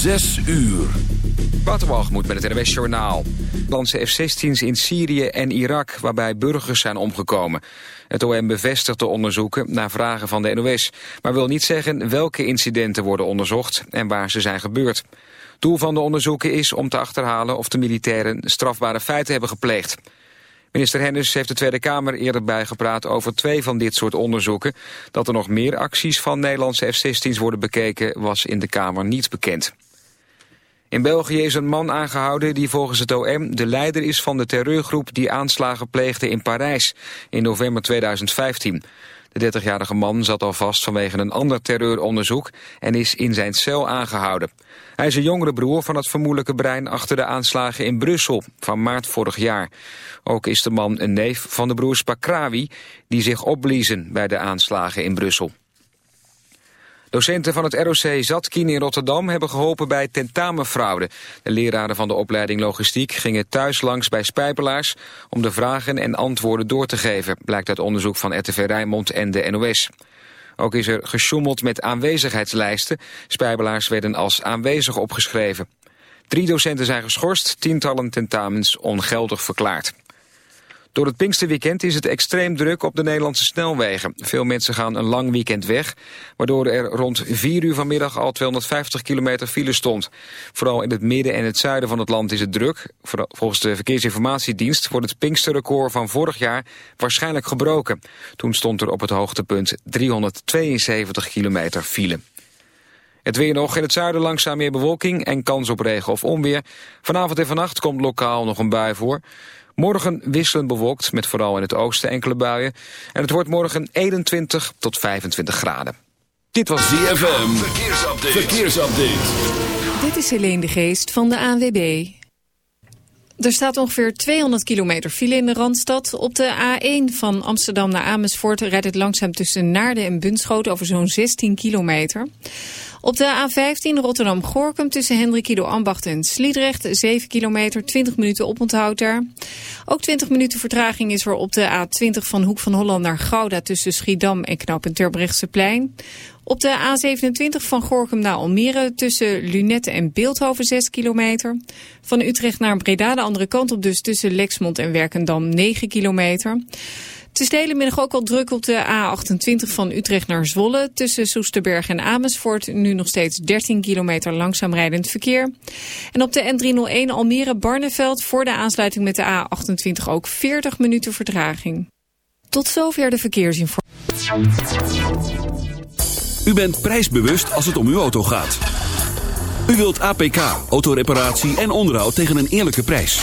Zes uur. Waterwalgemoed met het NWS Journaal. Nederlandse F-16's in Syrië en Irak waarbij burgers zijn omgekomen. Het OM bevestigt de onderzoeken na vragen van de NOS... maar wil niet zeggen welke incidenten worden onderzocht en waar ze zijn gebeurd. Doel van de onderzoeken is om te achterhalen of de militairen strafbare feiten hebben gepleegd. Minister Hennis heeft de Tweede Kamer eerder bijgepraat over twee van dit soort onderzoeken. Dat er nog meer acties van Nederlandse F-16's worden bekeken was in de Kamer niet bekend. In België is een man aangehouden die volgens het OM de leider is van de terreurgroep die aanslagen pleegde in Parijs in november 2015. De 30-jarige man zat al vast vanwege een ander terreuronderzoek en is in zijn cel aangehouden. Hij is een jongere broer van het vermoedelijke brein achter de aanslagen in Brussel van maart vorig jaar. Ook is de man een neef van de broers Pakrawi die zich opbliezen bij de aanslagen in Brussel. Docenten van het ROC Zatkin in Rotterdam hebben geholpen bij tentamenfraude. De leraren van de opleiding Logistiek gingen thuis langs bij spijpelaars... om de vragen en antwoorden door te geven, blijkt uit onderzoek van RTV Rijnmond en de NOS. Ook is er gesjoemeld met aanwezigheidslijsten. Spijbelaars werden als aanwezig opgeschreven. Drie docenten zijn geschorst, tientallen tentamens ongeldig verklaard. Door het Pinksterweekend is het extreem druk op de Nederlandse snelwegen. Veel mensen gaan een lang weekend weg, waardoor er rond 4 uur vanmiddag al 250 kilometer file stond. Vooral in het midden en het zuiden van het land is het druk. Volgens de Verkeersinformatiedienst wordt het Pinksterrecord van vorig jaar waarschijnlijk gebroken. Toen stond er op het hoogtepunt 372 kilometer file. Het weer nog in het zuiden langzaam meer bewolking en kans op regen of onweer. Vanavond en vannacht komt lokaal nog een bui voor. Morgen wisselend bewolkt met vooral in het oosten enkele buien. En het wordt morgen 21 tot 25 graden. Dit was ZFM. Verkeersupdate. Verkeersupdate. Dit is Helene de Geest van de ANWB. Er staat ongeveer 200 kilometer file in de Randstad. Op de A1 van Amsterdam naar Amersfoort rijdt het langzaam tussen Naarden en Bunschoten over zo'n 16 kilometer. Op de A15 Rotterdam-Gorkum tussen Hendrikido Ambacht en Sliedrecht 7 kilometer, 20 minuten oponthoud daar. Ook 20 minuten vertraging is er op de A20 van Hoek van Holland naar Gouda tussen Schiedam en Knoop en plein. Op de A27 van Gorkum naar Almere tussen Lunette en Beeldhoven 6 kilometer. Van Utrecht naar Breda de andere kant op dus tussen Lexmond en Werkendam 9 kilometer. Het is de middag ook al druk op de A28 van Utrecht naar Zwolle. Tussen Soesterberg en Amersfoort nu nog steeds 13 kilometer langzaam rijdend verkeer. En op de N301 Almere-Barneveld voor de aansluiting met de A28 ook 40 minuten vertraging. Tot zover de verkeersinformatie. U bent prijsbewust als het om uw auto gaat. U wilt APK, autoreparatie en onderhoud tegen een eerlijke prijs.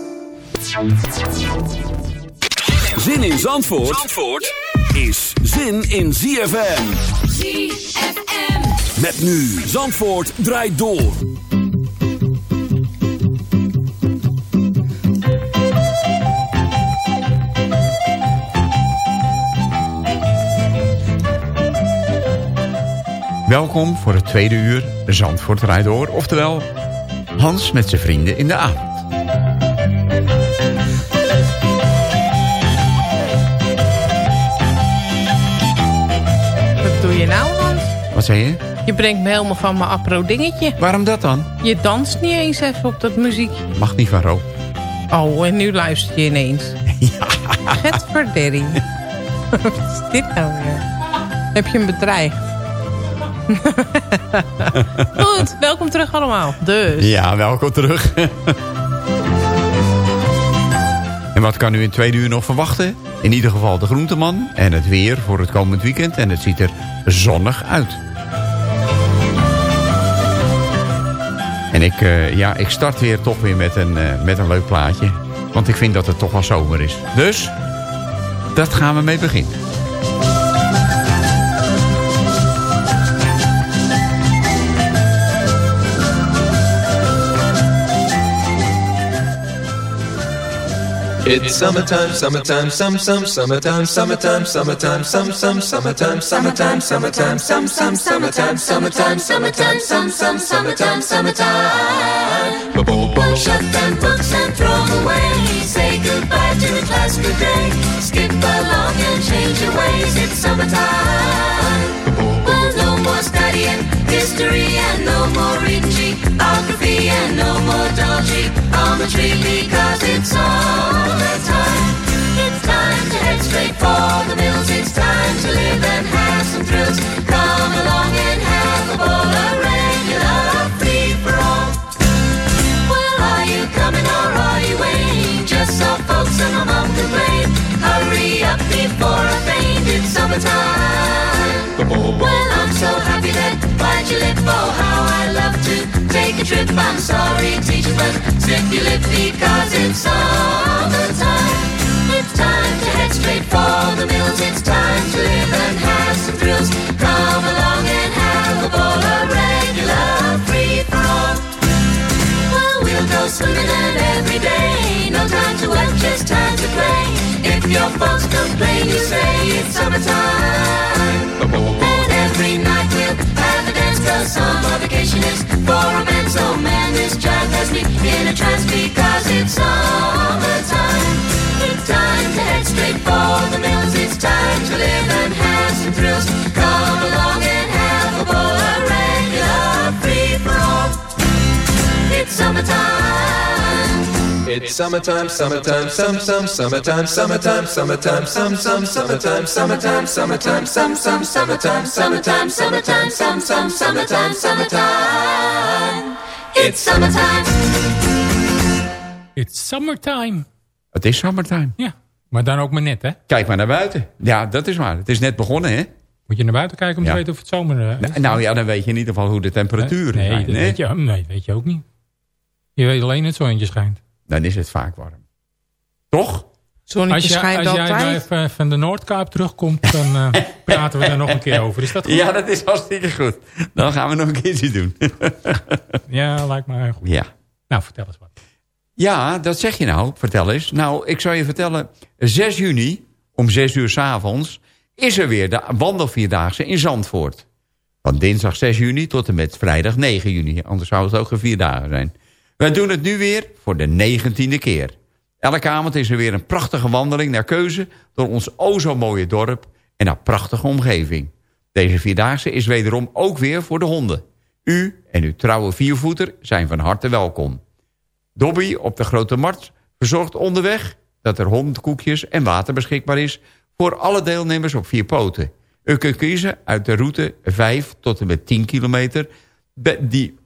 Zin in Zandvoort, Zandvoort is zin in ZFM. ZFM. Met nu Zandvoort draait door. Welkom voor het tweede uur Zandvoort draait door. Oftewel Hans met zijn vrienden in de avond. Wat zei je? Je brengt me helemaal van mijn apro dingetje. Waarom dat dan? Je danst niet eens even op dat muziekje. Mag niet van Ro. Oh, en nu luister je ineens. Ja. Het verderring. Wat is dit nou weer? Heb je hem bedreigd? Goed, welkom terug allemaal. Dus. Ja, welkom terug. en wat kan u in tweede uur nog verwachten? In ieder geval de groenteman en het weer voor het komend weekend. En het ziet er zonnig uit. En ik, uh, ja, ik start weer toch weer met een, uh, met een leuk plaatje. Want ik vind dat het toch wel zomer is. Dus, dat gaan we mee beginnen. It's summertime, summertime, some, some, summertime, summertime, summertime, some, some, summertime, summertime, summertime, some, some, summertime, summertime, summertime, some, some, summertime, summertime. Shut them books and throw them away. Say goodbye to the class good day. Skip along and change your ways. It's summertime. Well, no more studying history and no more reading geography and no more geometry because it's summertime. It's time to head straight for the mills. It's time to live and have some thrills. Come along and have a ball, a regular free for all. Well, are you coming or are you waiting? Just so folks and my mom complain. Hurry up before. It's summertime. Well, I'm so happy that bite your lip. Oh, how I love to take a trip. I'm sorry, teacher, but zip your lip because it's summertime. It's time to head straight for the mills. It's time to live and have some thrills. Come along and have a ball, a regular free for. Well, we'll go swimming and every day. To work, just time to play. If your folks complain, you say it's summertime. And every night we'll have a dance, cause summer vacation is for romance. Oh man, this jive has me in a trance because it's summertime. It's time to head straight for the mills. It's time to live and have some thrills. Come along and have a ball, a regular free for all. It's summertime. It's summertime, summertime, some, some, summertime, summertime, summertime, some, some, summertime, summertime, summertime, some, some, summertime, summertime, summertime, some, some, summertime, summertime. It's summertime. It's summertime. Het is summertime. Ja, maar dan ook maar net, hè? Kijk maar naar buiten. Ja, dat is waar. Het is net begonnen, hè? Moet je naar buiten kijken om Ja. te weten of het zomer eh, is? Nou, nou ja, dan weet je in ieder geval hoe de temperaturen nee, zijn. dat hè? weet je, nee, weet je ook niet. Je weet alleen het zonnetje schijnt. Dan is het vaak warm. Toch? Zonnetje Als, je, schijnt als jij nou altijd. van de Noordkaap terugkomt, dan eh, praten we daar nog een keer over. Is dat goed? Ja, dat is hartstikke goed. Dan gaan we nog een keertje doen. Ja, lijkt me goed. ja. Nou, vertel eens wat. Ja, dat zeg je nou. Vertel eens. Nou, ik zou je vertellen. 6 juni, om 6 uur s avonds, is er weer de wandelvierdaagse in Zandvoort. Van dinsdag 6 juni tot en met vrijdag 9 juni. Anders zou het ook een vier dagen zijn. Wij doen het nu weer voor de negentiende keer. Elke avond is er weer een prachtige wandeling naar keuze... door ons o zo mooie dorp en een prachtige omgeving. Deze Vierdaagse is wederom ook weer voor de honden. U en uw trouwe viervoeter zijn van harte welkom. Dobby op de Grote Markt verzorgt onderweg... dat er hondkoekjes en water beschikbaar is... voor alle deelnemers op vier poten. U kunt kiezen uit de route 5 tot en met 10 kilometer... Die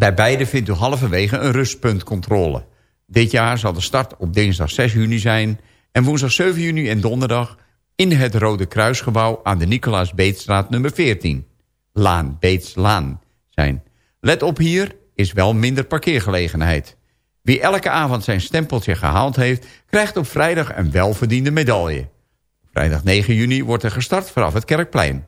bij beide vindt u halverwege een rustpuntcontrole. Dit jaar zal de start op dinsdag 6 juni zijn... en woensdag 7 juni en donderdag... in het Rode Kruisgebouw aan de Nicolaas Beetstraat nummer 14. Laan, Beetslaan zijn. Let op hier, is wel minder parkeergelegenheid. Wie elke avond zijn stempeltje gehaald heeft... krijgt op vrijdag een welverdiende medaille. Vrijdag 9 juni wordt er gestart vanaf het Kerkplein.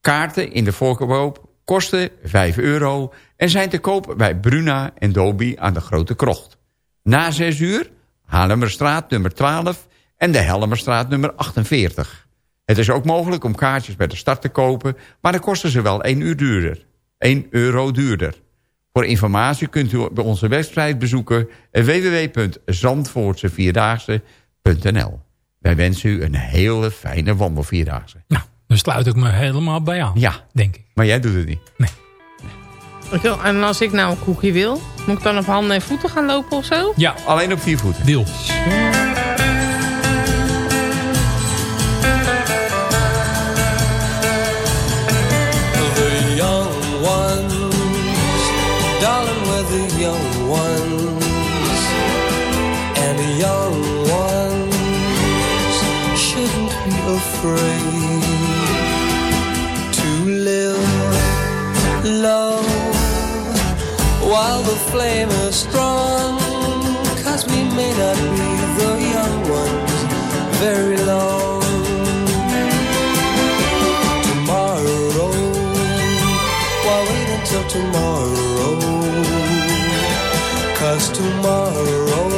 Kaarten in de voorkoop kosten 5 euro... en zijn te koop bij Bruna en Dobi aan de Grote Krocht. Na 6 uur Haarlemmerstraat nummer 12 en de Helmerstraat nummer 48. Het is ook mogelijk om kaartjes bij de start te kopen... maar dan kosten ze wel 1 uur duurder. 1 euro duurder. Voor informatie kunt u bij onze website bezoeken... www.zandvoortsevierdaagse.nl Wij wensen u een hele fijne wandelvierdaagse. Nou, dan sluit ik me helemaal bij aan. Ja. Denk ik. Maar jij doet het niet. Ik En als ik nou een koekje wil, moet ik dan op handen en voeten gaan lopen of zo? Ja, Alleen op vier voeten. deal. The young ones, darling, we're the young ones, and the young ones afraid while the flame is strong. Cause we may not be the young ones very long. Tomorrow, why wait until tomorrow? Cause tomorrow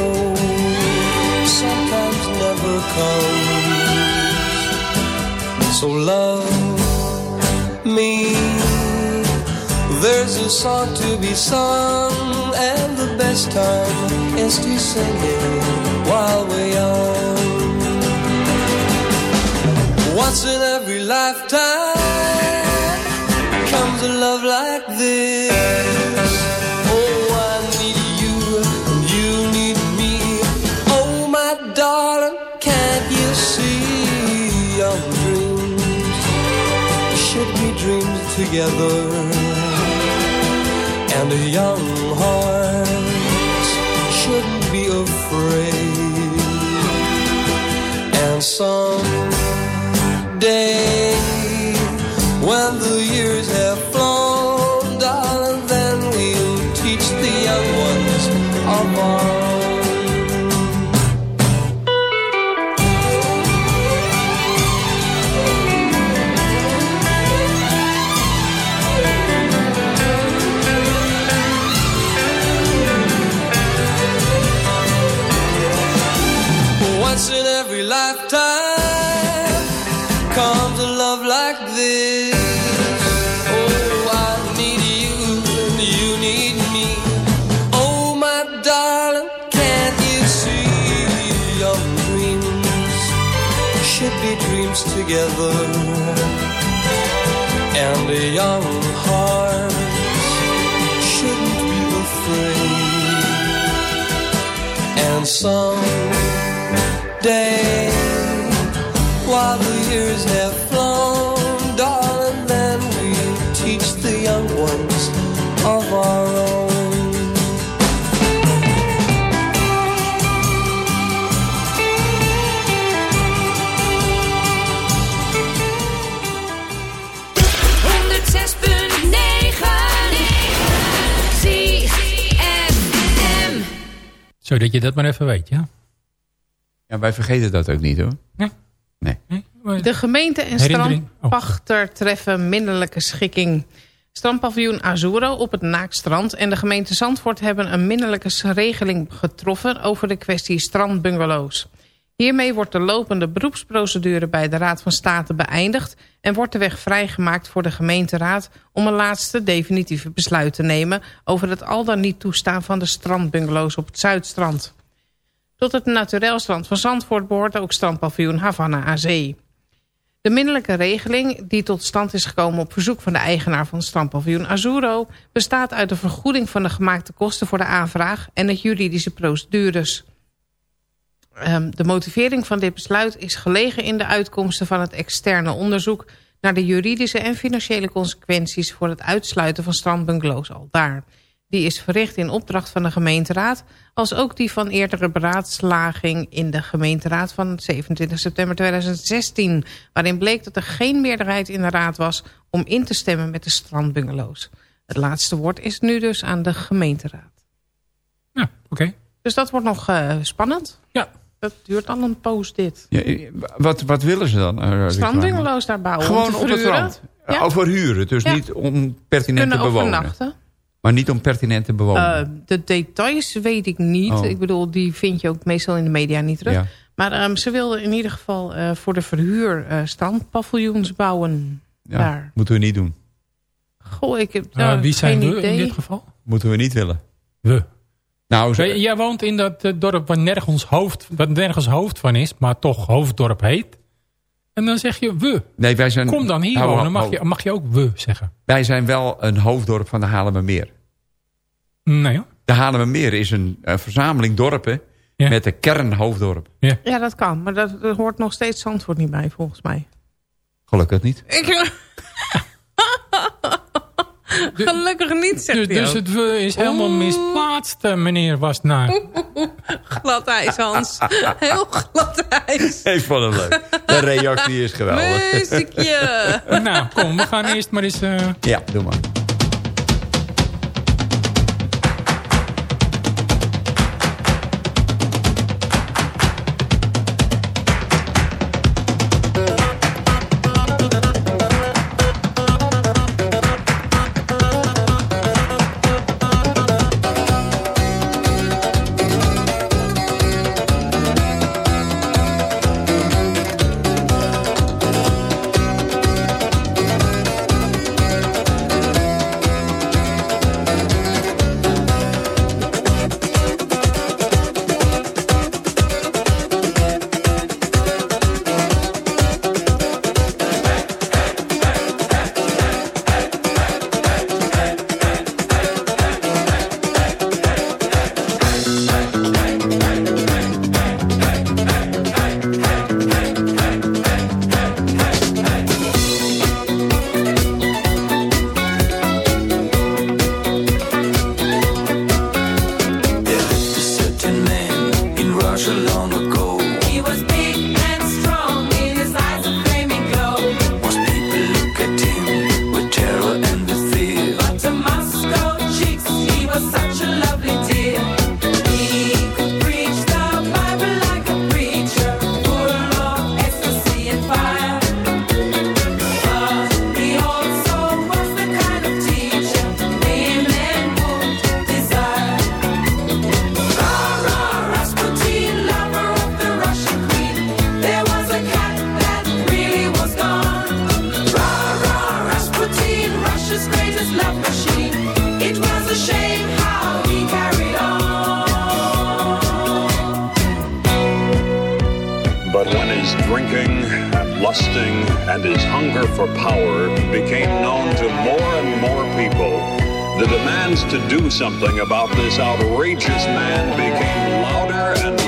sometimes never comes. So love A song to be sung, and the best time is to sing it while we're young. Once in every lifetime comes a love like this. Oh, I need you, and you need me. Oh, my darling, can't you see our dreams should be dreams together? A young hearts shouldn't be afraid. And someday, when the years have And some day while the years have Zodat je dat maar even weet, ja? Ja, wij vergeten dat ook niet hoor. Nee. Nee. De gemeente en? Oh. strandpachter treffen minderlijke schikking. Strandpaviljoen Azuro op het Naakstrand en de gemeente Zandvoort hebben een minderlijke regeling getroffen over de kwestie strandbungalows. Hiermee wordt de lopende beroepsprocedure bij de Raad van State beëindigd en wordt de weg vrijgemaakt voor de gemeenteraad om een laatste definitieve besluit te nemen over het al dan niet toestaan van de strandbungalows op het Zuidstrand. Tot het naturelstrand van Zandvoort behoort ook strandpaviljoen Havana aan Zee. De minderlijke regeling, die tot stand is gekomen op verzoek van de eigenaar van strandpaviljoen Azuro, bestaat uit de vergoeding van de gemaakte kosten voor de aanvraag en het juridische procedures. Ehm, de motivering van dit besluit is gelegen in de uitkomsten van het externe onderzoek naar de juridische en financiële consequenties voor het uitsluiten van strandbungalows al daar. Die is verricht in opdracht van de gemeenteraad, als ook die van eerdere beraadslaging in de gemeenteraad van 27 september 2016, waarin bleek dat er geen meerderheid in de raad was om in te stemmen met de strandbungalows. Het laatste woord is nu dus aan de gemeenteraad. Ja, oké. Dus dat wordt nog eh, spannend. Ja. Dat duurt al een poos dit. Ja, wat, wat willen ze dan? eh, Strandbungalows daar bouwen. om Gewoon te op het strand. Ja. Over huren, dus Ja. niet om pertinent te Kunnen bewonen. overnachten. Maar niet om pertinent te bewonen. Eh, de details weet ik niet. Oh. Ik bedoel, die vind je ook meestal in de media niet terug. Ja. Maar ehm, ze wilden in ieder geval eh, voor de verhuur eh strandpaviljoens bouwen. ja, daar. Moeten we niet doen. Goh, ik heb Uh, daar wie zijn geen we idee. in dit geval? Moeten we niet willen. We. Nou, zo- Jij- woont in dat eh, dorp waar nergens, hoofd, waar nergens hoofd van is, maar toch hoofddorp heet. En dan zeg je we. nee, wij zijn, Kom dan hier wonen, hou, mag je, mag je ook we zeggen. Wij zijn wel een hoofddorp van de Haarlemmermeer. Nee hoor. De Haarlemmermeer is een, een verzameling dorpen Ja. met de kern hoofddorp. Ja, dat kan. Maar dat, hoort nog steeds Zandvoort niet bij, volgens mij. Gelukkig niet. Ik... Gelukkig niet, zegt Dus, hij dus ook. het we is helemaal Oeh. misplaatst, eh, meneer Wasnaar. glad ijs, Hans. Heel glad ijs. Ik vond het leuk. De reactie is geweldig. Muziekje. nou, kom, we gaan eerst maar eens... eh, Ja, doe maar. Drinking and lusting and his hunger for power became known to more and more people, the demands to do something about this outrageous man became louder and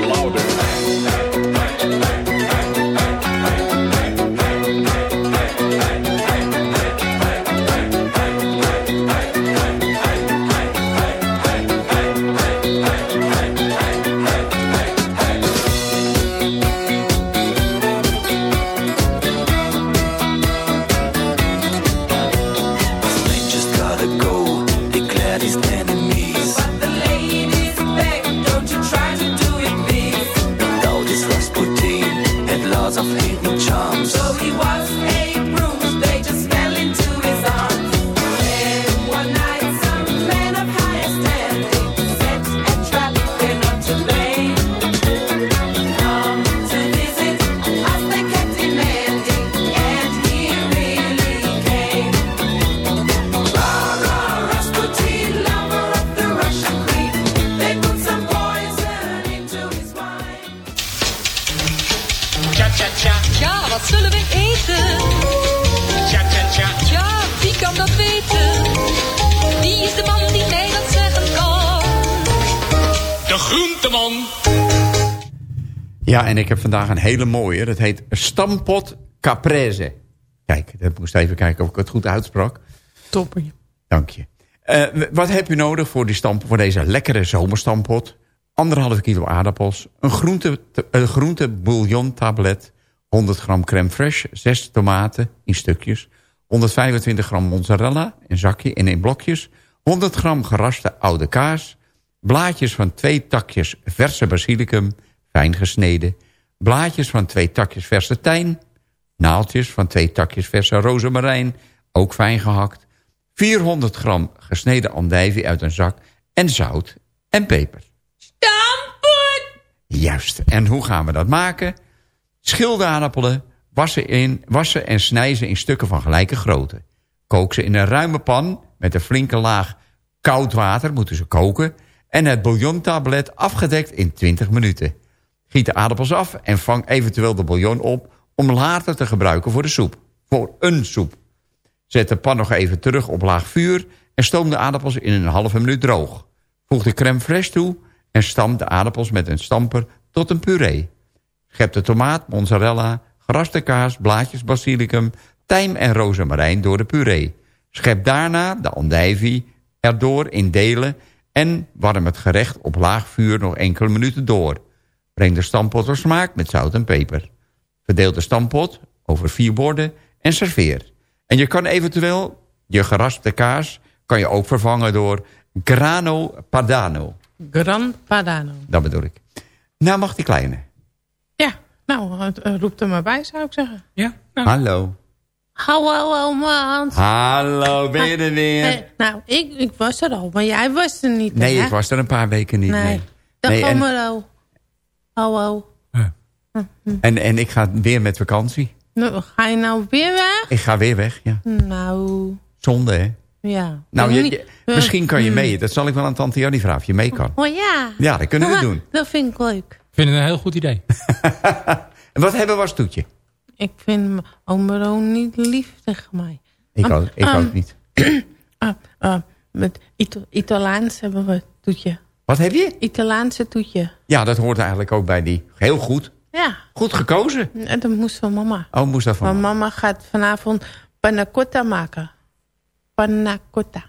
Ja, en ik heb vandaag een hele mooie. Dat heet Stampot Caprese. Kijk, ik moest even kijken of ik het goed uitsprak. Topper. Dank je. Eh, wat heb je nodig voor, die stamp, voor deze lekkere zomerstampot? Anderhalve kilo aardappels, een groente, een groente bouillon tablet, 100 gram crème fraîche, 6 tomaten in stukjes, 125 gram mozzarella, een zakje en in blokjes, 100 gram geraste oude kaas, blaadjes van twee takjes verse basilicum, fijn gesneden, blaadjes van twee takjes verse tijm, naaltjes van twee takjes verse rozemarijn, ook fijn gehakt, 400 gram gesneden andijvie uit een zak en zout en peper. Stampot! Juist. En hoe gaan we dat maken? Schil de aardappelen, wassen, in, wassen en snij ze in stukken van gelijke grootte. Kook ze in een ruime pan met een flinke laag koud water, moeten ze koken... en het bouillontablet afgedekt in 20 minuten. Giet de aardappels af en vang eventueel de bouillon op... om later te gebruiken voor de soep. Voor een soep. Zet de pan nog even terug op laag vuur... en stoom de aardappels in een halve minuut droog. Voeg de crème fraîche toe en stam de aardappels met een stamper tot een puree. Schep de tomaat, mozzarella, geraste kaas, blaadjes basilicum... tijm en rozemarijn door de puree. Schep daarna de andijvie erdoor in delen... en warm het gerecht op laag vuur nog enkele minuten door. Breng de stampot op smaak met zout en peper. Verdeel de stampot over vier borden en serveer. En je kan eventueel je geraspte kaas... kan je ook vervangen door grano padano. Gran Padano. Dat bedoel ik. Nou mag die kleine. Ja, nou, eh, roep er maar bij, zou ik zeggen. Ja? Hallo. Hallo, man. Hallo, ben je er weer? Eh, nou, ik, ik was er al, maar jij was er niet. Nee, hè? ik was er een paar weken niet. Nee. Nee. Dag, Nee, en- Omero. Hallo. En, en ik ga weer met vakantie. Nou, ga je nou weer weg? Ik ga weer weg, ja. Nou, Zonde, hè? ja. Nou, je, Niet- je- misschien kan je mee. Dat zal ik wel aan tante Jannie vragen of je mee kan. Oh ja. Ja, dat kunnen we doen. Dat vind ik leuk. Ik vind het een heel goed idee. En wat hebben we als toetje? Ik vind Omero niet lief tegen mij. Ik, Ah, ook, ik ah, ook niet. ah, ah, met Ito- Italiaans hebben we toetje. Wat heb je? Italiaanse toetje. Ja, dat hoort eigenlijk ook bij die. Heel goed. Ja, Goed gekozen. en dat moest van mama. Oh, moest dat van. mama gaat vanavond panna cotta maken. Panna cotta.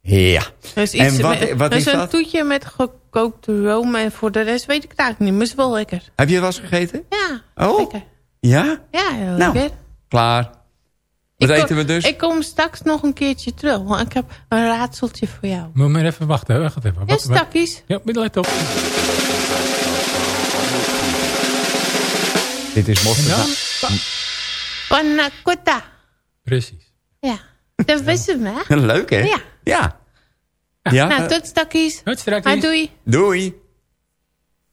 Ja. Dus En iets wat- met- wat dus is een dat? toetje met gekookte room. En voor de rest weet ik het eigenlijk niet. Maar het is wel lekker. Heb je het wel eens gegeten? Ja, Oh, lekker. ja? Ja, heel Nou, lekker. Klaar. Wat Ik eten kom- we dus? Ik kom straks nog een keertje terug. Want ik heb een raadseltje voor jou. Moet maar even wachten. hè. Wacht even. Ja, Wat, stakkies. Ja, let op. Dit is En mosterd. Panna cotta. Precies. Ja, dat wist hem, hè? Leuk, hè? Ja. Ja. Ja, nou, tot stakkies. Het straks. Ah, doei. doei.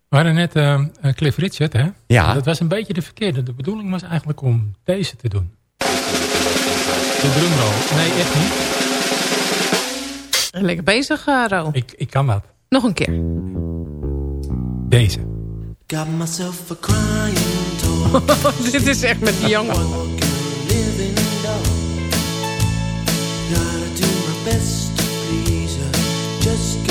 We hadden net eh, eh, Cliff Richard, hè? Ja. Dat was een beetje de verkeerde. De bedoeling was eigenlijk om deze te doen. De drumroll. Nee, echt niet. Lekker bezig, uh, Ro. Ik, ik kan dat. Nog een keer. Deze. Got myself a crying. Dit is echt met die jongen. Gotta do my best to please her, just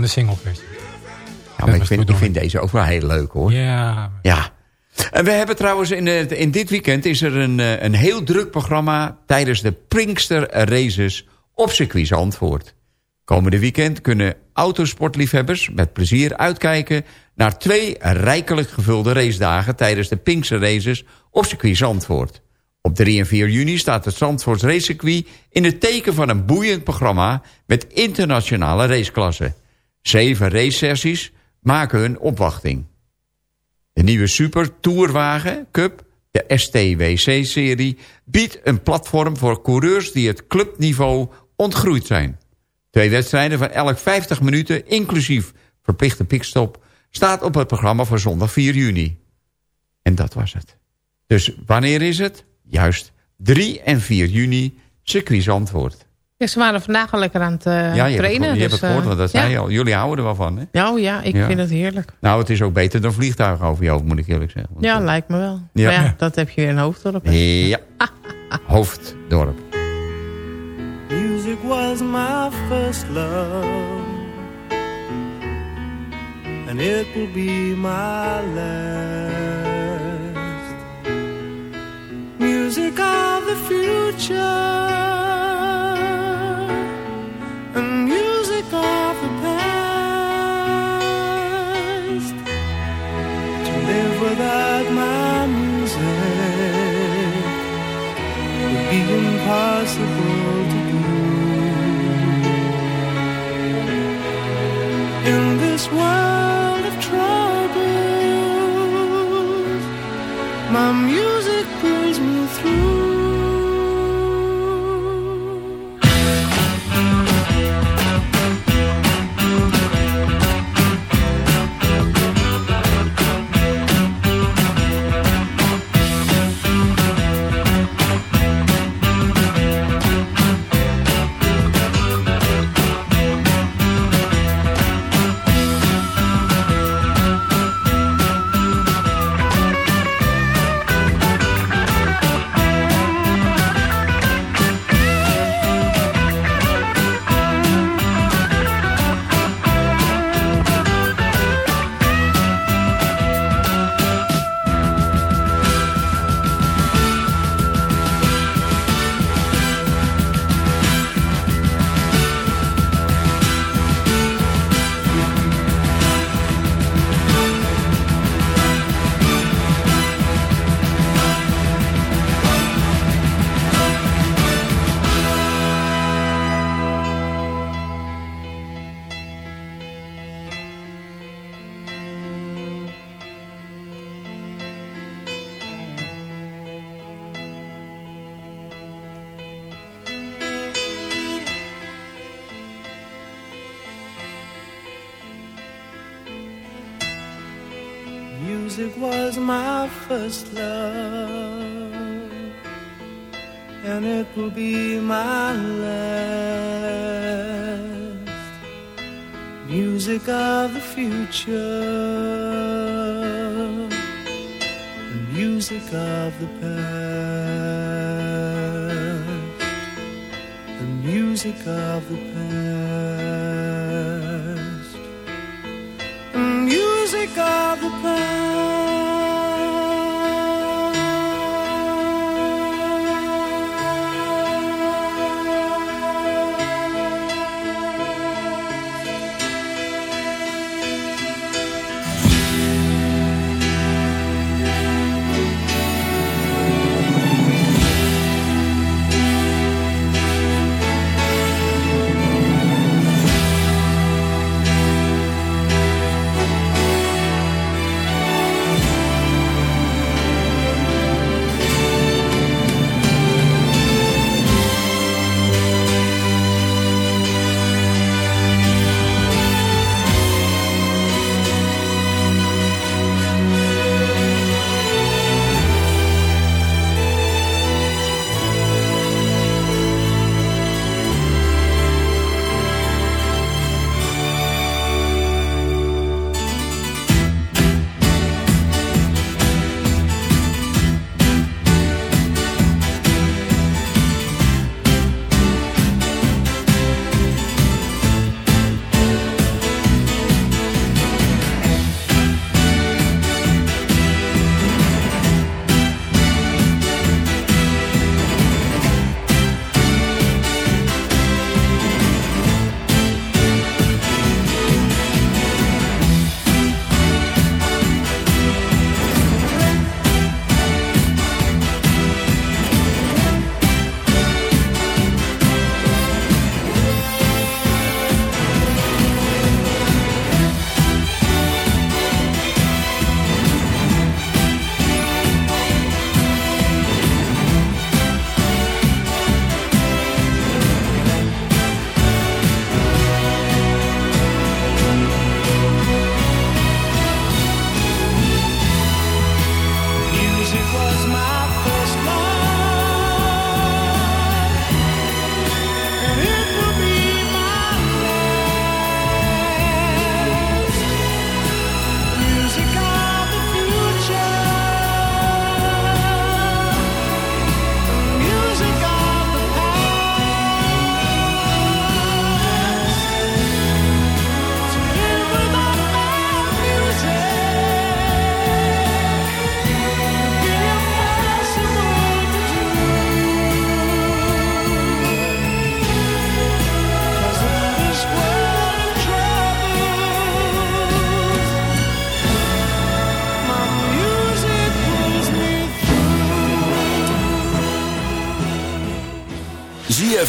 De single versie. Ja, maar ik vind, ik bedoeling. vind deze ook wel heel leuk, hoor. Ja. Ja. En we hebben trouwens, in, het- in dit weekend is er een, eh, een heel druk programma... tijdens de Pinkster Races op circuit Zandvoort. Komende weekend kunnen autosportliefhebbers met plezier uitkijken... naar twee rijkelijk gevulde racedagen tijdens de Pinkster Races op circuit Zandvoort. Op 3 en 4 juni staat het Zandvoorts racecircuit in het teken van een boeiend programma... met internationale raceklassen. Zeven racesessies maken hun opwachting. De nieuwe Super Tourwagen Cup, de STWC-serie... biedt een platform voor coureurs die het clubniveau ontgroeid zijn. Twee wedstrijden van elk 50 minuten, inclusief verplichte pitstop... staat op het programma voor zondag 4 juni. En dat was het. Dus wanneer is het? Juist 3 en 4 juni circuit Zandvoort. Ja, ze waren vandaag al lekker aan het eh, ja, je trainen. hebt het, je hebt dus, het gehoord, eh, want dat ja. zei je al. Jullie houden er wel van, hè? Nou ja, ik Ja. vind het heerlijk. Nou, het is ook beter dan vliegtuigen over je hoofd, moet ik eerlijk zeggen. Want, Ja, eh, lijkt me wel. Ja. Maar ja, dat heb je weer in Hoofddorp. hè. Ja, hoofddorp. Music was my first love, and it will be my last. Music of the future, without my music would be impossible to do. In this world of troubles, my music music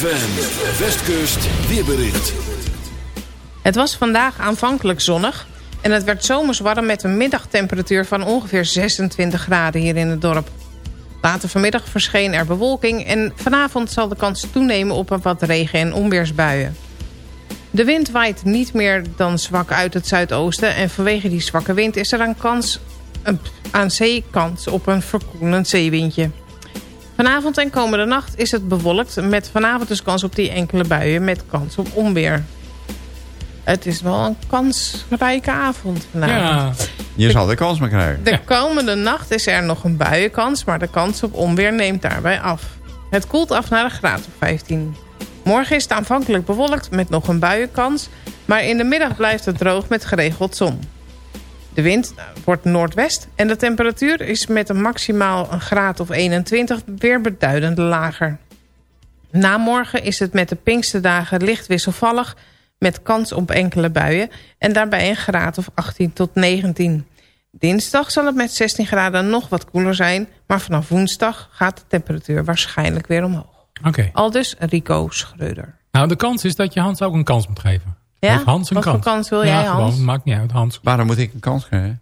ZFM, Westkust, weerbericht. Het was vandaag aanvankelijk zonnig en het werd zomers warm met een middagtemperatuur van ongeveer 26 graden hier in het dorp. Later vanmiddag verscheen er bewolking en vanavond zal de kans toenemen op een wat regen- en onweersbuien. De wind waait niet meer dan zwak uit het zuidoosten en vanwege die zwakke wind is er een kans, aan zee kans op een verkoelend zeewindje. Vanavond en komende nacht is het bewolkt met vanavond dus kans op die enkele buien met kans op onweer. Het is wel een kansrijke avond vanavond. Ja, Je zal de kans maar krijgen. De komende nacht is er nog een buienkans, maar de kans op onweer neemt daarbij af. Het koelt af naar een graad of 15. Morgen is het aanvankelijk bewolkt met nog een buienkans, maar in de middag blijft het droog met geregeld zon. De wind wordt noordwest en de temperatuur is met een maximaal een graad of 21 weer beduidend lager. Na morgen is het met de Pinksterdagen licht wisselvallig met kans op enkele buien en daarbij een graad of 18 tot 19. Dinsdag zal het met 16 graden nog wat koeler zijn, maar vanaf woensdag gaat de temperatuur waarschijnlijk weer omhoog. oké. Aldus Rico Schreuder. Nou, de kans is dat je Hans ook een kans moet geven. Ja? Hans een Wat voor kans. kans wil ja, jij, gewoon, Hans? maakt niet uit, Hans. Waarom moet ik een kans krijgen?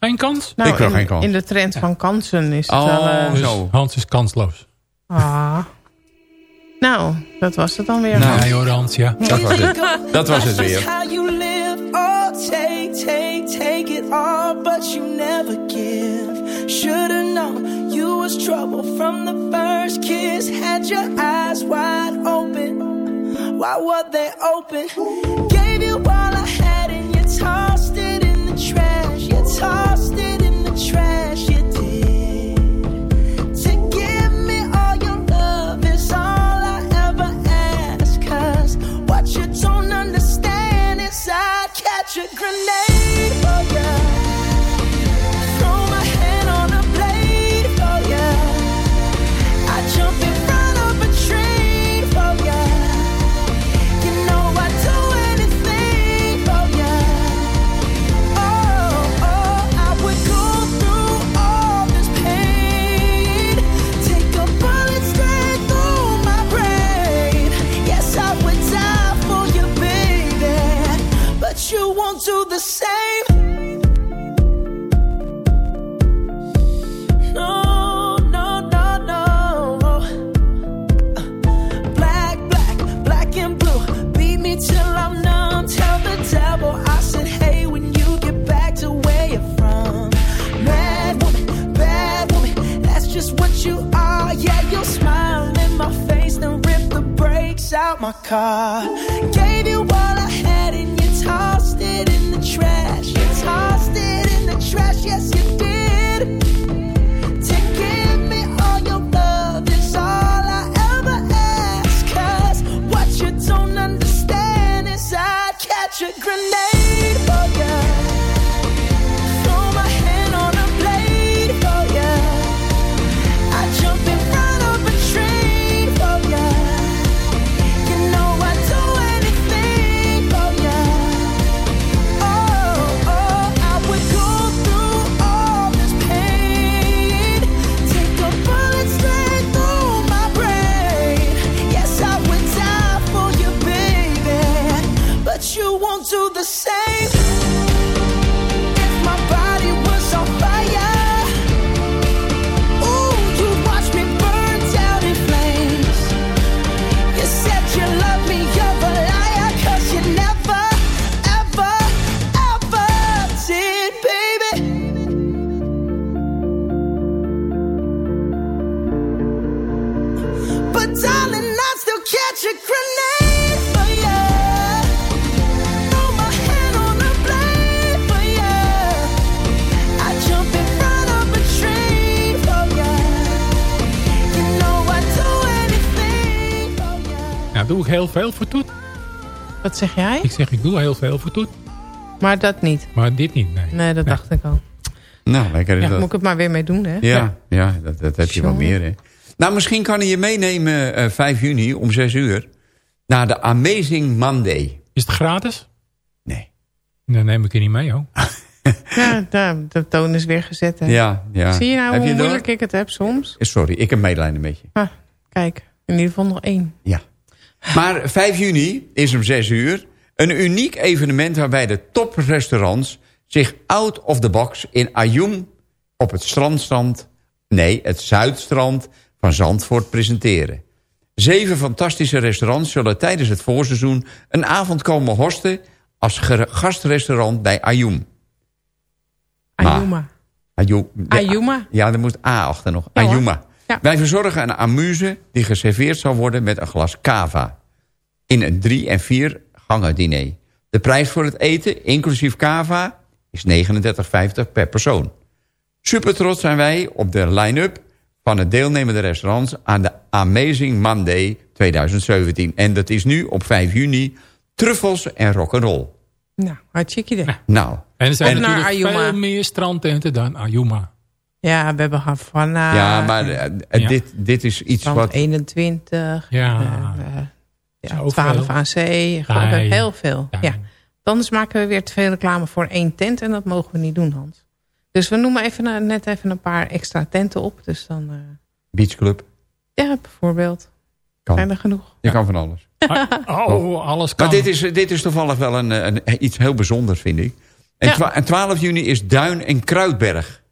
Geen kans? Nou, Ik wil in, geen kans. in de trend van kansen is het Oh, wel... eh, Dus zo. Hans is kansloos. ah. Nou, dat was het dan weer. Nou. Nee hoor, Hans, ja. Dat was het. Dat was het weer. how you live. Oh, take, take, take it all, but you never give. Should've known you was trouble from the first kiss. Had your eyes wide open. Why were they open? Gave you all I had and you tossed it in the trash. You tossed it in the trash. You did. To give me all your love is all I ever ask. Cause what you don't understand is I'd catch a grenade the same. No, no, no, no. Black, black, black and blue. Beat me till I'm numb. Tell the devil I said, Hey, when you get back to where you're from. Mad woman, bad woman, that's just what you are. Yeah, you'll smile in my face, then rip the brakes out my car. Gave you all yes, Nou, doe ik heel veel voor Toet. Wat zeg jij? Ik zeg, ik doe heel veel voor Toet. Maar dat niet. Maar dit niet, nee. Nee, dat dacht ik al. Nou, lekker is Ja, dat. moet ik het maar weer mee doen, hè? Ja, ja dat, dat heb je wel meer, hè. Nou, misschien kan hij je meenemen eh 5 juni om 6 uur... naar de Amazing Monday. Is het gratis? Nee. Dan neem ik je niet mee, hoor. Ja, de toon is weer gezet, hè? Ja, ja. Zie je nou Heb hoe je door? moeilijk ik het heb soms? Sorry, ik heb medelijden met je. Ah, kijk. In ieder geval nog één. Ja. Maar 5 juni is om 6 uur een uniek evenement waarbij de toprestaurants zich out of the box in Ayum op het strandstrand, nee, het Zuidstrand van Zandvoort presenteren. Zeven fantastische restaurants zullen tijdens het voorseizoen een avond komen hosten als gastrestaurant bij Ayum. Ayuma. Ayuma. Ja, er moet A achter nog. Ja. Ayuma. Ja. Wij verzorgen een amuse die geserveerd zal worden met een glas cava. In een drie- en vier gangen diner. De prijs voor het eten, inclusief cava, is 39,50 per persoon. Super trots zijn wij op de line-up van het deelnemende restaurants aan de Amazing Monday 2017. En dat is nu op 5 juni truffels en rock'n'roll. Nou, hartstikke idee. Nou, En er zijn En natuurlijk veel meer strandtenten dan Ayuma. Ja, we hebben Havana. ja, maar eh, eh, Ja. Dit, dit is iets wat... 21. Ja. eh, ja, Zoveel. 12 aan zee. Gewoon Nee. heel veel. Ja. Ja. Anders maken we weer te veel reclame voor één tent. En dat mogen we niet doen, Hans. Dus we noemen even, net even een paar extra tenten op. Dus dan, eh, Beachclub. ja, bijvoorbeeld. Kan. Zijn er genoeg? Je kan van alles. Oh, alles kan. Maar dit is, dit is toevallig wel een, een, iets heel bijzonders, vind ik. En, en 12 juni is Duin en Kruidberg.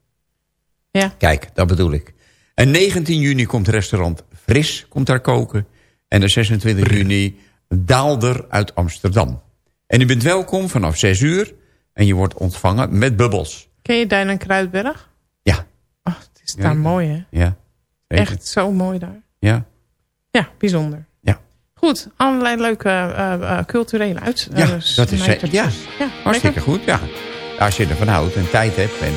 Ja. Kijk, dat bedoel ik. En 19 juni komt restaurant Fris komt daar koken. En de 26 juni Daalder uit Amsterdam. En u bent welkom vanaf 6 uur. En je wordt ontvangen met bubbels. Ken je Duin en Kruidberg? Ja. Oh, het is Ja, daar mooi, hè? Ja. Zeker. Echt zo mooi daar. Ja. Ja, bijzonder. Ja. Goed, allerlei leuke eh, eh, culturele uit. Ja, eh, dat is. Ja, ja hartstikke lekker. goed. Ja. Als je ervan houdt en tijd hebt. En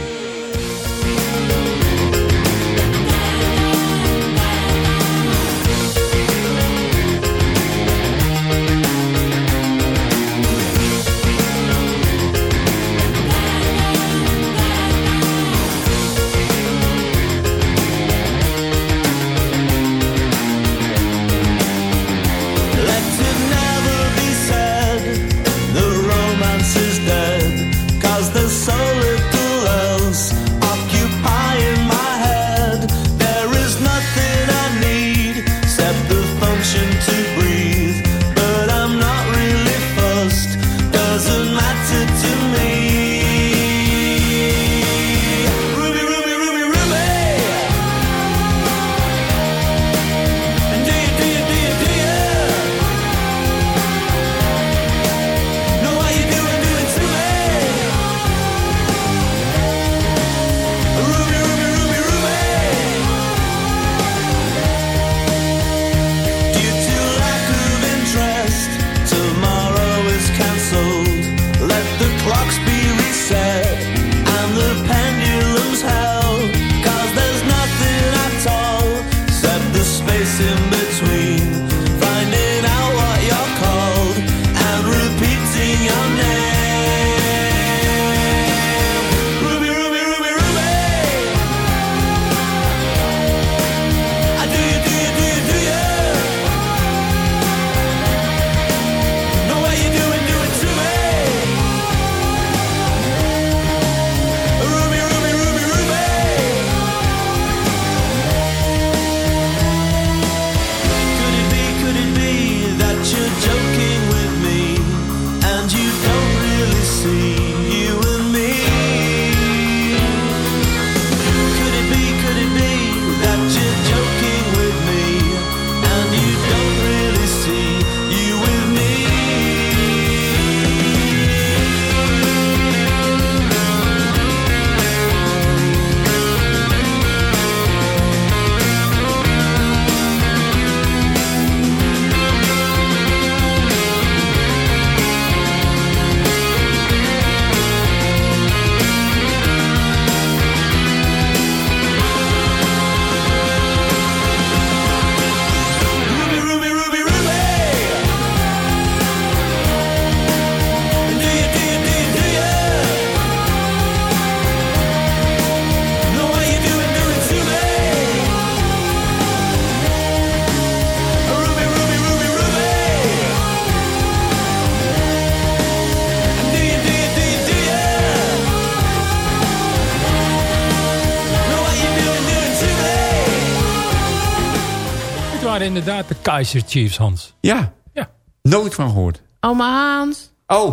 inderdaad de Kaiser Chiefs, Hans. Ja. Ja. Nooit van gehoord. Oma Hans, Oh,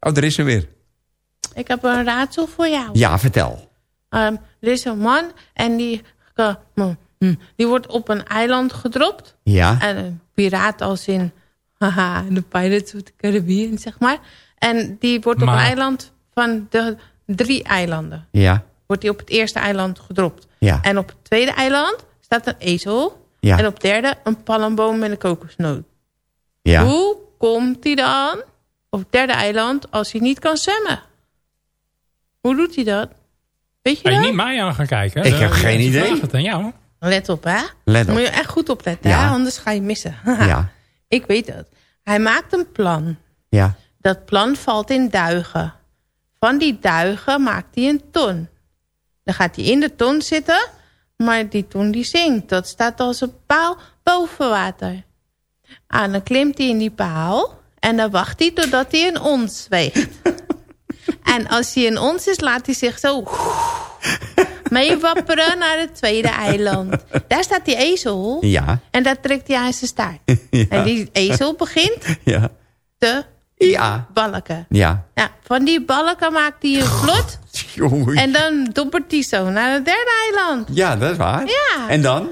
oh, daar is ze weer. ik heb een raadsel voor jou. Ja, vertel. Ehm, er is een man en die, eh, hm, hm, die wordt op een eiland gedropt. Ja. En een piraat als in haha, de Pirates of the Caribbean, zeg maar. En die wordt op een eiland van de drie eilanden. Ja. Wordt hij op het eerste eiland gedropt. Ja. En op het tweede eiland staat een ezel. Ja. En op derde een palmboom met een kokosnoot. Ja. Hoe komt hij dan op het derde eiland als hij niet kan zwemmen? Hoe doet hij dat? Weet je Kan je dat? niet mij aan gaan kijken? Ik heb Eh, geen idee. Het aan jou. Let op, hè? Let op. Moet je echt goed opletten, Ja. hè? Anders ga je missen. Ja. Ik weet het. Hij maakt een plan. Ja. Dat plan valt in duigen. Van die duigen maakt hij een ton. Dan gaat hij in de ton zitten, maar die ton die zinkt. Dat staat als een paal boven water. Ah, dan klimt hij in die paal en dan wacht hij totdat hij een ons weegt. en als hij een ons is, laat hij zich zo meewapperen naar het tweede eiland. Daar staat die ezel Ja. en daar trekt hij aan zijn staart. Ja. En die ezel begint Ja. te Ja. balken. Ja. Ja, van die balken maakt hij een vlot. Jongen. En dan dobbert hij zo naar het derde eiland. Ja, dat is waar. Ja. En dan?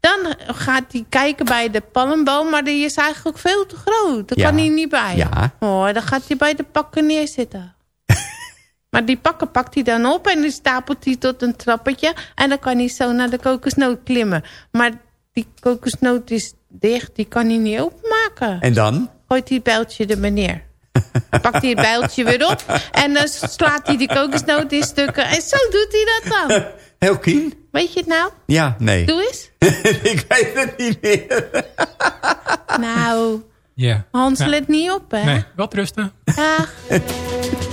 Dan gaat hij kijken bij de palmboom, maar die is eigenlijk veel te groot. Daar Ja. kan hij niet bij. Ja. Oh, dan gaat hij bij de pakken neerzitten. maar die pakken pakt hij dan op en die stapelt hij tot een trappetje. En dan kan hij zo naar de kokosnoot klimmen. Maar die kokosnoot is dicht, die kan hij niet openmaken. En dan? gooit hij het bijltje er meneer. Pakt hij het bijltje weer op. En dan slaat hij die kokosnoot in stukken. En zo doet hij dat dan. Heel kien? Weet je het nou? Ja, nee. Doe eens. ik weet het niet meer. Nou, Ja. Hans Ja. let niet op, hè? Nee, wat rusten. Dag.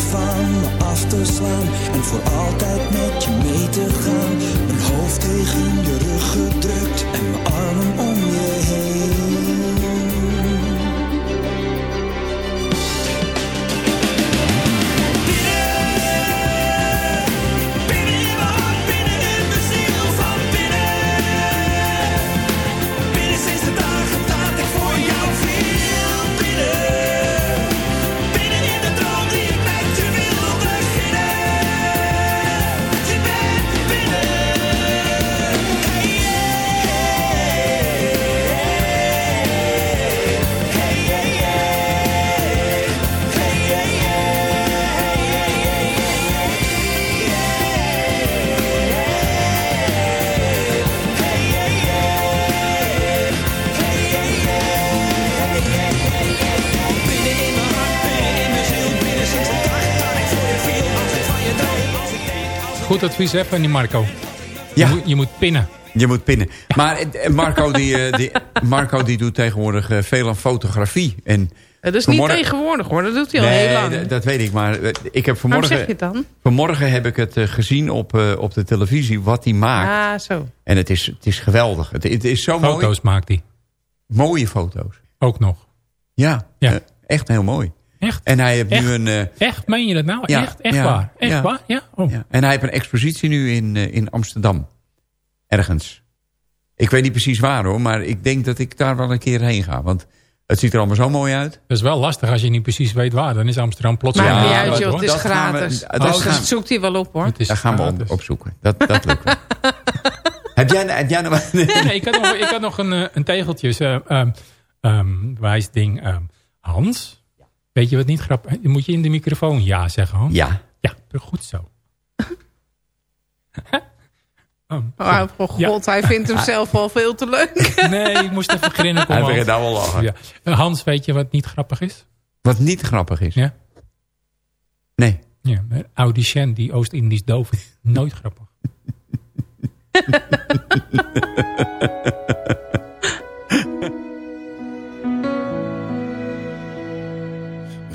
van me af te slaan en voor altijd met je mee te gaan. Mijn hoofd tegen je rug gedrukt en mijn armen om Goed advies hè, van die Marco. Ja. Je, moet, je moet pinnen. Je moet pinnen. Maar eh, Marco, die, eh, die, Marco die doet tegenwoordig eh, veel aan fotografie. En Dat is niet vanmorgen- tegenwoordig hoor, dat doet hij al Nee, heel lang. dat weet ik. Maar ik heb Waarom zeg vanmorgen, je het dan? vanmorgen heb ik het gezien op, eh, op de televisie, wat hij maakt. Ah, zo. En het is, het is geweldig. Het, het is zo mooi. Foto's maakt hij. Mooie foto's. Ook nog. Ja, Ja. echt heel mooi. Echt? En hij heeft Echt? nu een... eh, Echt? Meen je dat nou? Ja, echt? Echt ja, waar? Echt ja. waar? Ja? Oh. ja. En hij heeft een expositie nu in, eh, in Amsterdam. Ergens. Ik weet niet precies waar hoor, maar ik denk dat ik daar wel een keer heen ga. Want het ziet er allemaal zo mooi uit. Dat is wel lastig als je niet precies weet waar. Dan is Amsterdam plots... Ja, niet dat- uit joh, het is dat we- gratis. dat dus gaan- dat zoekt hij wel op hoor. Daar gaan we gratis. op, opzoeken. Dat, dat lukt wel. heb, jij, heb jij nog... Nee, nee, ik had nog, ik had nog een, eh, een tegeltje. eh, ehm, ehm, wijsding. ehm, Hans? Weet je wat niet grappig is? Moet je in de microfoon ja zeggen, Hans? Ja. Ja, goed zo. Oh, Oh, voor god, hij vindt hem zelf wel veel te leuk. nee, ik moest even grinnen. Hij begint nou wel lachen. Ja. Eh, Hans, weet je wat niet grappig is? Wat niet grappig is. Ja. Nee. Ja, eh, Audicien, die Oost-Indisch doof is. Nooit grappig.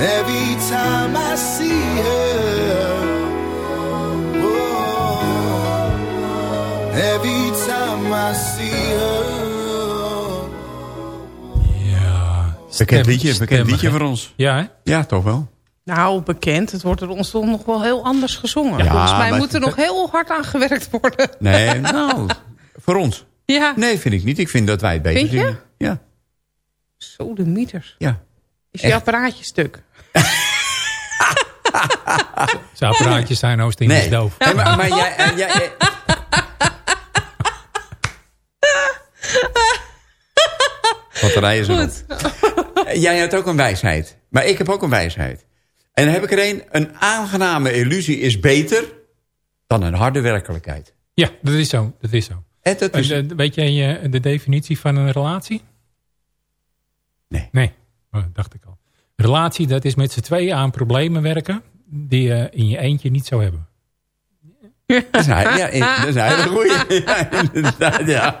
Every time I see her, oh, every time I see her. Bekend liedje, bekend liedje voor ons. Ja, hè? Ja, toch wel. Nou, bekend. Het wordt er ons toch nog wel heel anders gezongen. Ja, Volgens mij moet er nog heel hard aan gewerkt worden. Nee, nou, voor ons. Ja. Nee, vind ik niet. Ik vind dat wij het beter Vind je? zingen. Ja. Zo de mieters. Ja. Is je apparaatje stuk? Zijn apparaatjes zijn Oosting is Nee. doof. Hey, maar, maar jij, eh, jij, jij- is erop. Jij hebt ook een wijsheid. Maar ik heb ook een wijsheid. En dan heb ik er een. Een aangename illusie is beter dan een harde werkelijkheid. Ja, dat is zo. Dat is zo. En dat is- Eh, weet jij eh, de definitie van een relatie? Nee. Nee, oh, dat dacht ik al. Relatie, dat is met z'n tweeën aan problemen werken... die je in je eentje niet zou hebben. Dat is, een- ja, dat is een hele goeie. Ja, inderdaad, ja.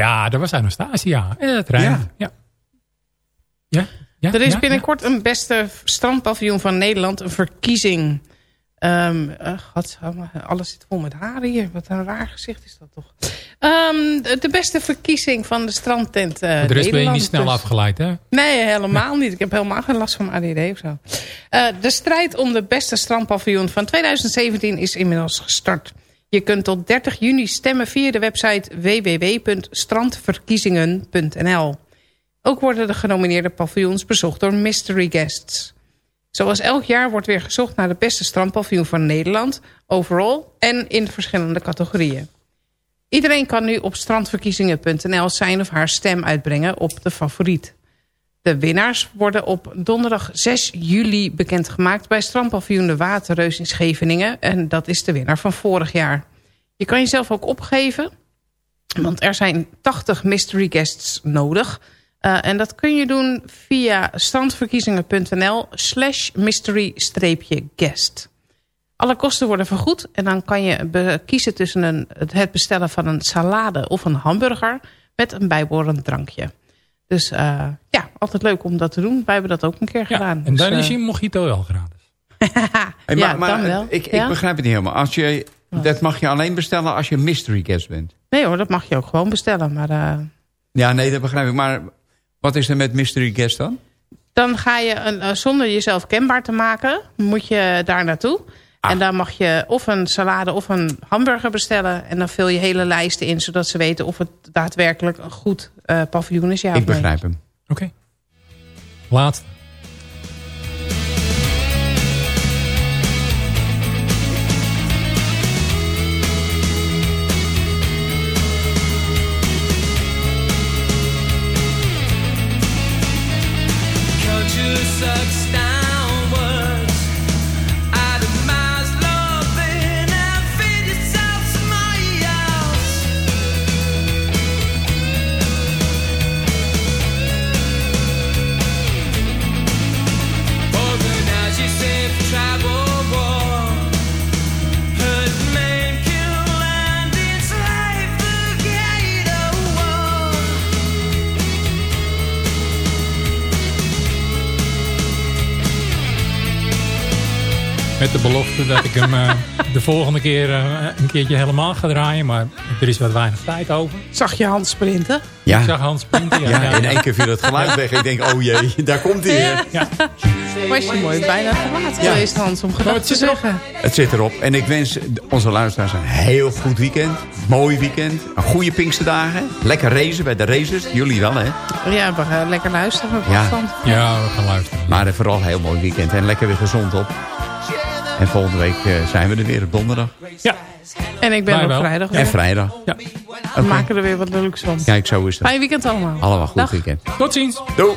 Ja, dat was Anastasia. En dat rijmt. Ja. Ja. ja. er is ja, binnenkort een beste strandpaviljoen van Nederland. Een verkiezing. Ehm eh, godsamme, alles zit vol met haren hier. Wat een raar gezicht is dat toch. Ehm, de, de beste verkiezing van de strandtent eh ja. De rest ben je niet snel Dus- afgeleid, hè? Nee, helemaal niet. Ik heb helemaal geen last van ADD of zo. Eh, de strijd om de beste strandpaviljoen van 2017 is inmiddels gestart. Je kunt tot 30 juni stemmen via de website www.strandverkiezingen.nl. Ook worden de genomineerde paviljoens bezocht door mystery guests. Zoals elk jaar wordt weer gezocht naar de beste strandpaviljoen van Nederland... overal en in verschillende categorieën. Iedereen kan nu op strandverkiezingen.nl zijn of haar stem uitbrengen op de favoriet. De winnaars worden op donderdag 6 juli bekendgemaakt... bij strandpaviljoen De Waterreus in Scheveningen. En dat is de winnaar van vorig jaar. Je kan jezelf ook opgeven, want er zijn 80 mystery guests nodig... Uh, en dat kun je doen via strandverkiezingen.nl slash mystery-guest. Alle kosten worden vergoed en dan kan je kiezen tussen een, het bestellen van een salade of een hamburger met een bijbehorend drankje. Dus uh, ja, altijd leuk om dat te doen. Wij hebben dat ook een keer Ja, gedaan. en dan Dus, is eh, je mojito wel gratis. Hey, Ja, dan wel. Ik, Ja? ik begrijp het niet helemaal. Als je, dat mag je alleen bestellen als je mystery guest bent. Nee hoor, dat mag je ook gewoon bestellen. Maar uh, Ja, nee, dat begrijp ik. Maar wat is er met mystery guest dan? dan ga je, een, uh, zonder jezelf kenbaar te maken, moet je daar naartoe. Ah. En dan mag je of een salade of een hamburger bestellen. En dan vul je hele lijsten in, zodat ze weten of het daadwerkelijk een goed uh, paviljoen is. Ja, ik begrijp hem. Oké. Culture Met de belofte dat ik hem eh, de volgende keer eh, een keertje helemaal ga draaien. Maar er is wat weinig tijd over. Zag je Hans sprinten? Ja. Ik zag Hans sprinten. Ja, Ja, ja, in één keer viel het geluid weg. Ik denk, oh jee, daar komt hij weer. Ja. Was je mooi bijna te laat Ja. geweest, Hans, om gedag het te zit erop. zeggen. Het zit erop. En ik wens onze luisteraars een heel goed weekend. Mooi weekend. Een goede Pinksterdagen. Lekker racen bij de racers. Jullie wel, hè? Ja, we gaan lekker luisteren. op Ja. afstand. ja, we gaan luisteren. Maar vooral een heel mooi weekend. En lekker weer gezond op. En volgende week eh, zijn we er weer op donderdag. Ja, En ik ben op wel. vrijdag En vrijdag. ja. We maken er weer wat leuks van. Kijk, zo is het. Fijn weekend allemaal. Allemaal goed Dag. weekend. Tot ziens. Doei.